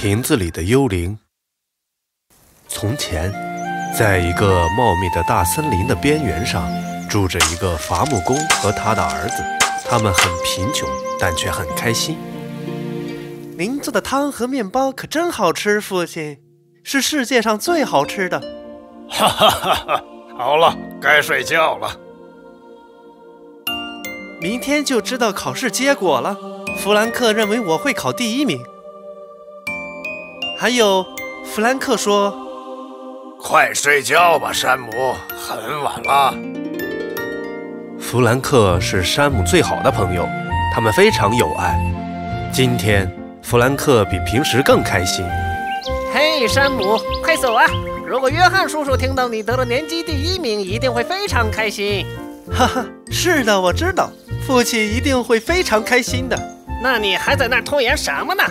瓶子里的幽灵。从前，在一个茂密的大森林的边缘上，住着一个伐木工和他的儿子。他们很贫穷，但却很开心。您做的汤和面包可真好吃，父亲，是世界上最好吃的。哈哈哈哈！好了，该睡觉了。明天就知道考试结果了。弗兰克认为我会考第一名。还有，弗兰克说：“快睡觉吧，山姆，很晚了。”弗兰克是山姆最好的朋友，他们非常有爱。今天，弗兰克比平时更开心。嘿，山姆，快走啊！如果约翰叔叔听到你得了年级第一名，一定会非常开心。哈哈，是的，我知道，父亲一定会非常开心的。那你还在那儿拖延什么呢？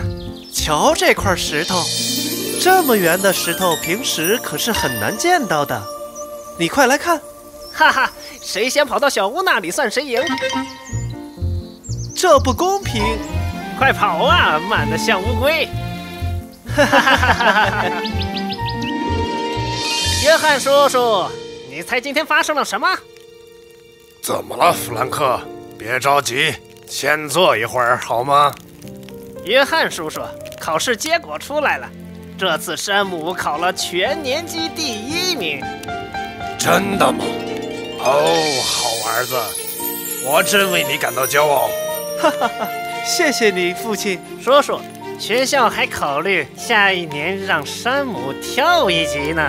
瞧这块石头，这么圆的石头，平时可是很难见到的。你快来看，哈哈，谁先跑到小屋那里算谁赢。这不公平！快跑啊，慢得像乌龟。哈哈哈哈哈！约翰叔叔，你猜今天发生了什么？怎么了，弗兰克？别着急。先坐一会儿好吗，约翰叔叔？考试结果出来了，这次山姆考了全年级第一名。真的吗？哦，好儿子，我真为你感到骄傲。哈哈哈！谢谢你，父亲。说说，学校还考虑下一年让山姆跳一级呢。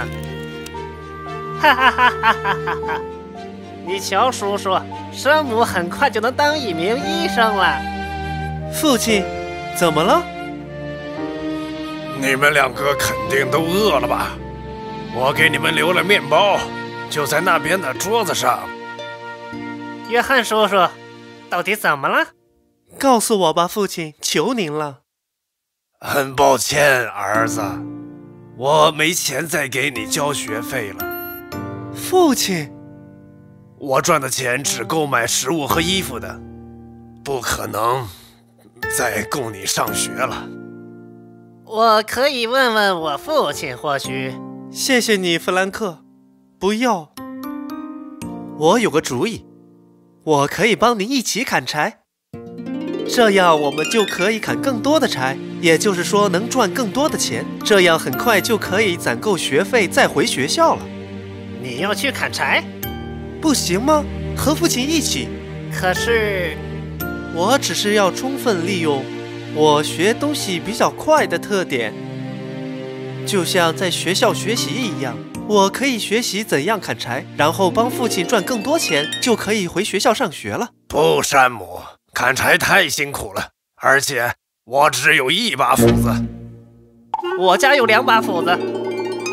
哈哈哈哈哈哈！你瞧，叔叔，山姆很快就能当一名医生了。父亲，怎么了？你们两个肯定都饿了吧？我给你们留了面包，就在那边的桌子上。约翰叔叔，到底怎么了？告诉我吧，父亲，求您了。很抱歉，儿子，我没钱再给你交学费了。父亲。我赚的钱只够买食物和衣服的，不可能再供你上学了。我可以问问我父亲，或许。谢谢你，弗兰克。不要。我有个主意，我可以帮您一起砍柴，这样我们就可以砍更多的柴，也就是说能赚更多的钱，这样很快就可以攒够学费再回学校了。你要去砍柴？不行吗？和父亲一起。可是，我只是要充分利用我学东西比较快的特点，就像在学校学习一样。我可以学习怎样砍柴，然后帮父亲赚更多钱，就可以回学校上学了。不，山姆，砍柴太辛苦了，而且我只有一把斧子。我家有两把斧子，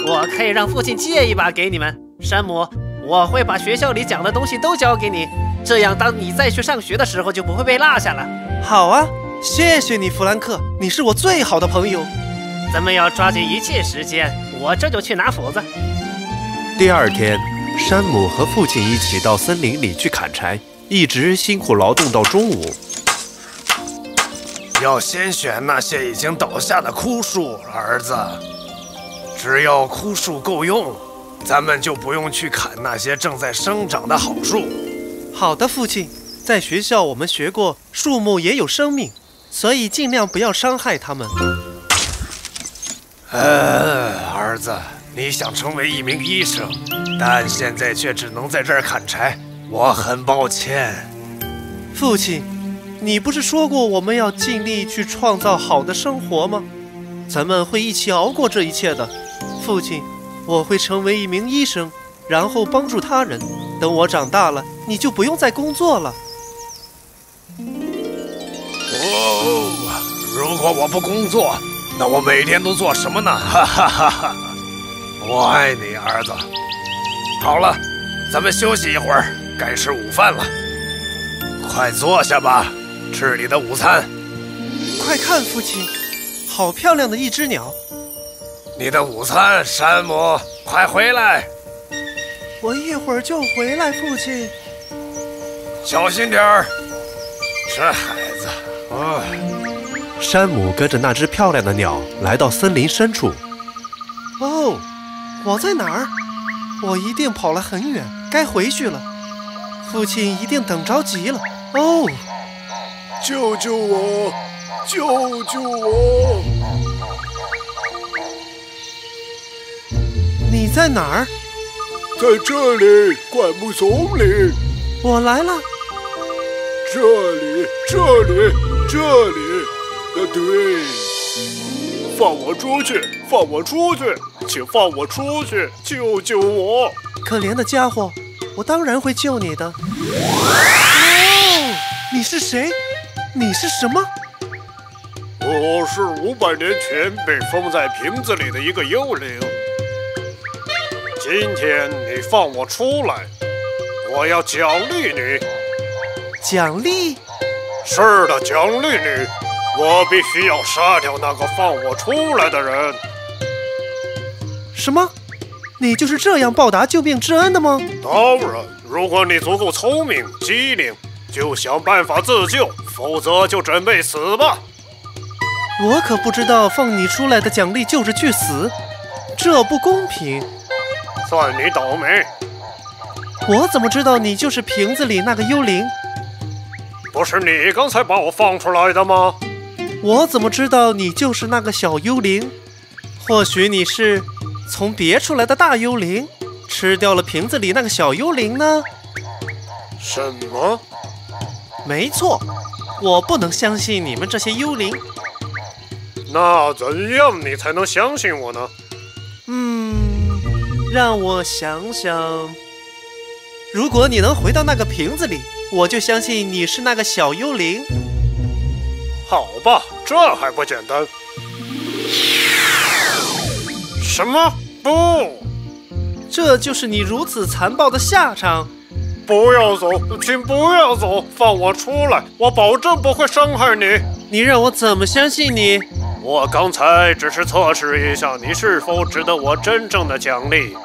我可以让父亲借一把给你们，山姆。我会把学校里讲的东西都教给你，这样当你再去上学的时候就不会被落下了。好啊，谢谢你，弗兰克，你是我最好的朋友。咱们要抓紧一切时间，我这就去拿斧子。第二天，山姆和父亲一起到森林里去砍柴，一直辛苦劳动到中午。要先选那些已经倒下的枯树，儿子，只要枯树够用。咱们就不用去砍那些正在生长的好树。好的，父亲，在学校我们学过，树木也有生命，所以尽量不要伤害他们。呃，儿子，你想成为一名医生，但现在却只能在这儿砍柴，我很抱歉。父亲，你不是说过我们要尽力去创造好的生活吗？咱们会一起熬过这一切的，父亲。我会成为一名医生，然后帮助他人。等我长大了，你就不用再工作了。哦，如果我不工作，那我每天都做什么呢？哈哈哈哈！我爱你，儿子。好了，咱们休息一会儿，该吃午饭了。快坐下吧，吃你的午餐。快看，父亲，好漂亮的一只鸟。你的午餐，山姆，快回来！我一会儿就回来，父亲。小心点儿，这孩子，啊，山姆跟着那只漂亮的鸟来到森林深处。哦，我在哪儿？我一定跑了很远，该回去了。父亲一定等着急了。哦，救救我！救救我！你在哪儿？在这里，灌木丛里。我来了。这里，这里，这里。呃，对。放我出去！放我出去！请放我出去！救救我！可怜的家伙，我当然会救你的。哦，你是谁？你是什么？我是五百年前被封在瓶子里的一个幽灵。今天你放我出来，我要奖励你。奖励？是的，奖励你。我必须要杀掉那个放我出来的人。什么？你就是这样报答救命之恩的吗？当然，如果你足够聪明机灵，就想办法自救；否则就准备死吧。我可不知道放你出来的奖励就是去死，这不公平。算你倒霉。我怎么知道你就是瓶子里那个幽灵？不是你刚才把我放出来的吗？我怎么知道你就是那个小幽灵？或许你是从别出来的大幽灵，吃掉了瓶子里那个小幽灵呢？什么？没错，我不能相信你们这些幽灵。那怎样你才能相信我呢？嗯，让我想想。如果你能回到那个瓶子里，我就相信你是那个小幽灵。好吧，这还不简单？什么？不，这就是你如此残暴的下场！不要走，请不要走，放我出来！我保证不会伤害你。你让我怎么相信你？我刚才只是测试一下你是否值得我真正的奖励。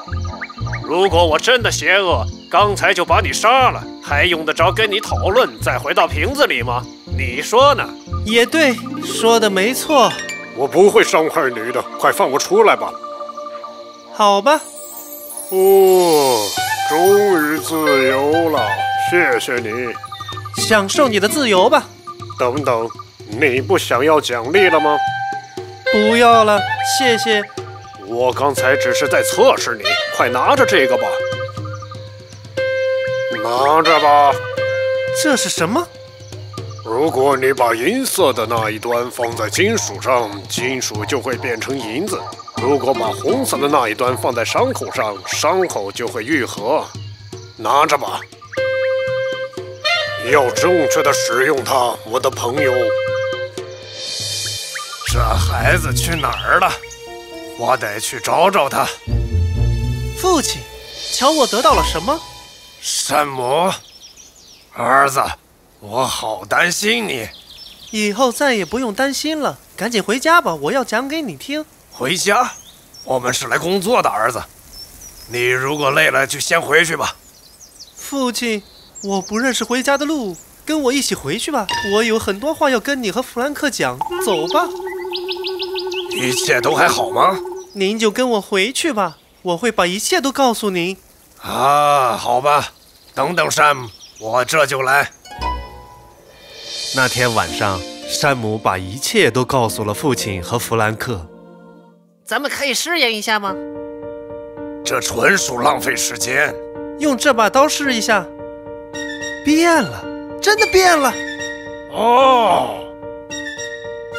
如果我真的邪恶，刚才就把你杀了，还用得着跟你讨论再回到瓶子里吗？你说呢？也对，说的没错。我不会伤害你的，快放我出来吧。好吧。哦，终于自由了，谢谢你。享受你的自由吧。等等，你不想要奖励了吗？不要了，谢谢。我刚才只是在测试你，快拿着这个吧。拿着吧。这是什么？如果你把银色的那一端放在金属上，金属就会变成银子；如果把红色的那一端放在伤口上，伤口就会愈合。拿着吧，要正确的使用它，我的朋友。这孩子去哪儿了？我得去找找他。父亲，瞧我得到了什么？山姆，儿子。我好担心你，以后再也不用担心了。赶紧回家吧，我要讲给你听。回家？我们是来工作的，儿子。你如果累了，就先回去吧。父亲，我不认识回家的路，跟我一起回去吧。我有很多话要跟你和弗兰克讲。走吧。一切都还好吗？您就跟我回去吧，我会把一切都告诉您。啊，好吧。等等，山姆，我这就来。那天晚上，山姆把一切都告诉了父亲和弗兰克。咱们可以试验一下吗？这纯属浪费时间。用这把刀试一下。变了，真的变了。哦，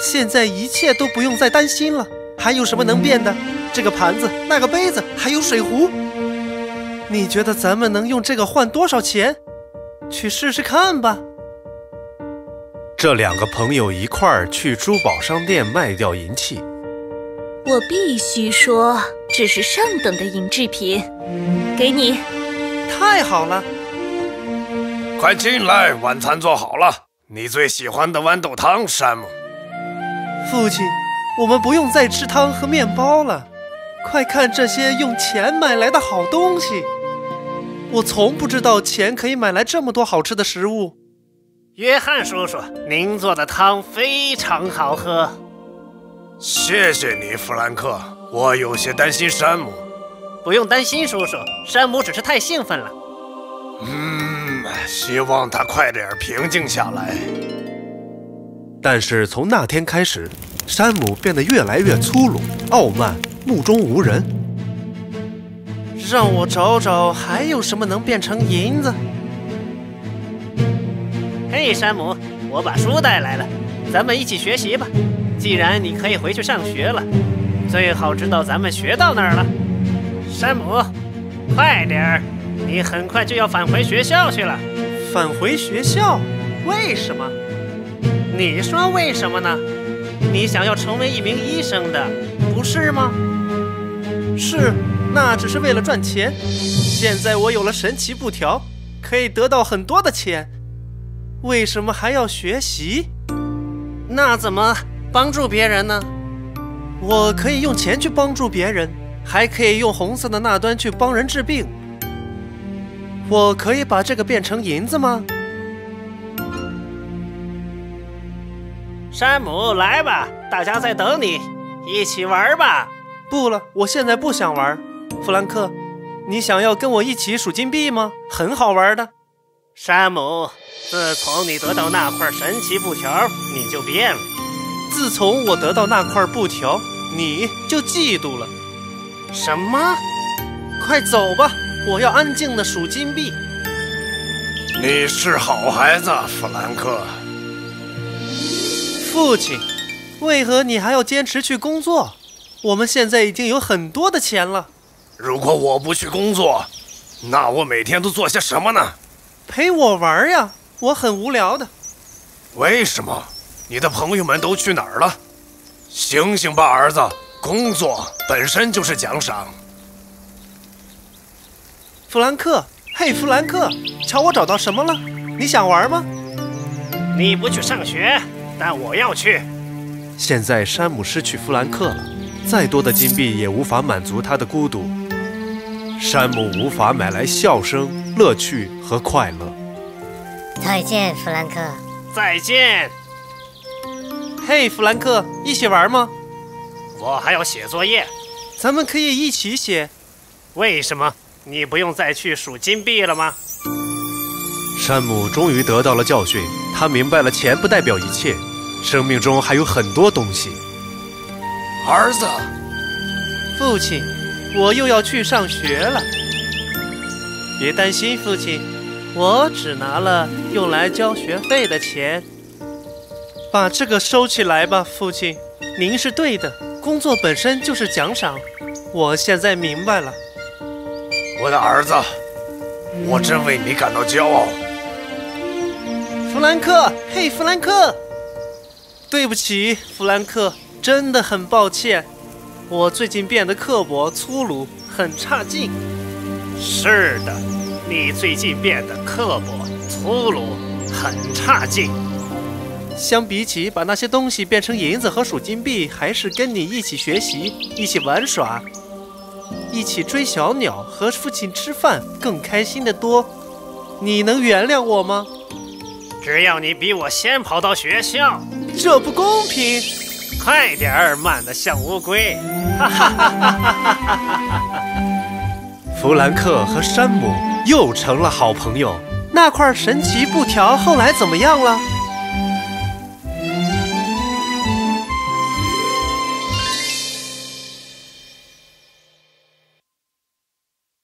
现在一切都不用再担心了。还有什么能变的？这个盘子，那个杯子，还有水壶。你觉得咱们能用这个换多少钱？去试试看吧。这两个朋友一块儿去珠宝商店卖掉银器。我必须说，这是上等的银制品，给你。太好了！快进来，晚餐做好了，你最喜欢的豌豆汤，山姆。父亲，我们不用再吃汤和面包了。快看这些用钱买来的好东西！我从不知道钱可以买来这么多好吃的食物。约翰叔叔，您做的汤非常好喝。谢谢你，弗兰克。我有些担心山姆。不用担心，叔叔，山姆只是太兴奋了。嗯，希望他快点平静下来。但是从那天开始，山姆变得越来越粗鲁、傲慢、目中无人。让我找找，还有什么能变成银子？嘿，山姆，我把书带来了，咱们一起学习吧。既然你可以回去上学了，最好知道咱们学到哪儿了。山姆，快点儿，你很快就要返回学校去了。返回学校？为什么？你说为什么呢？你想要成为一名医生的，不是吗？是，那只是为了赚钱。现在我有了神奇布条，可以得到很多的钱。为什么还要学习？那怎么帮助别人呢？我可以用钱去帮助别人，还可以用红色的那端去帮人治病。我可以把这个变成银子吗？山姆，来吧，大家在等你，一起玩吧。不了，我现在不想玩。弗兰克，你想要跟我一起数金币吗？很好玩的。山姆。自从你得到那块神奇布条，你就变了。自从我得到那块布条，你就嫉妒了。什么？快走吧，我要安静的数金币。你是好孩子，弗兰克。父亲，为何你还要坚持去工作？我们现在已经有很多的钱了。如果我不去工作，那我每天都做些什么呢？陪我玩呀。我很无聊的。为什么？你的朋友们都去哪儿了？醒醒吧，儿子！工作本身就是奖赏。弗兰克，嘿，弗兰克，瞧我找到什么了？你想玩吗？你不去上学，但我要去。现在山姆失去弗兰克了，再多的金币也无法满足他的孤独。山姆无法买来笑声、乐趣和快乐。再见，弗兰克。再见。嘿，弗兰克，一起玩吗？我还要写作业。咱们可以一起写。为什么？你不用再去数金币了吗？山姆终于得到了教训，他明白了钱不代表一切，生命中还有很多东西。儿子，父亲，我又要去上学了。别担心，父亲。我只拿了用来交学费的钱，把这个收起来吧，父亲。您是对的，工作本身就是奖赏。我现在明白了，我的儿子，我真为你感到骄傲。弗兰克，嘿，弗兰克，对不起，弗兰克，真的很抱歉，我最近变得刻薄、粗鲁，很差劲。是的。你最近变得刻薄、粗鲁，很差劲。相比起把那些东西变成银子和数金币，还是跟你一起学习、一起玩耍、一起追小鸟和父亲吃饭更开心的多。你能原谅我吗？只要你比我先跑到学校。这不公平！快点儿，慢的像乌龟。哈哈哈哈哈哈！弗兰克和山姆。又成了好朋友。那块神奇布条后来怎么样了？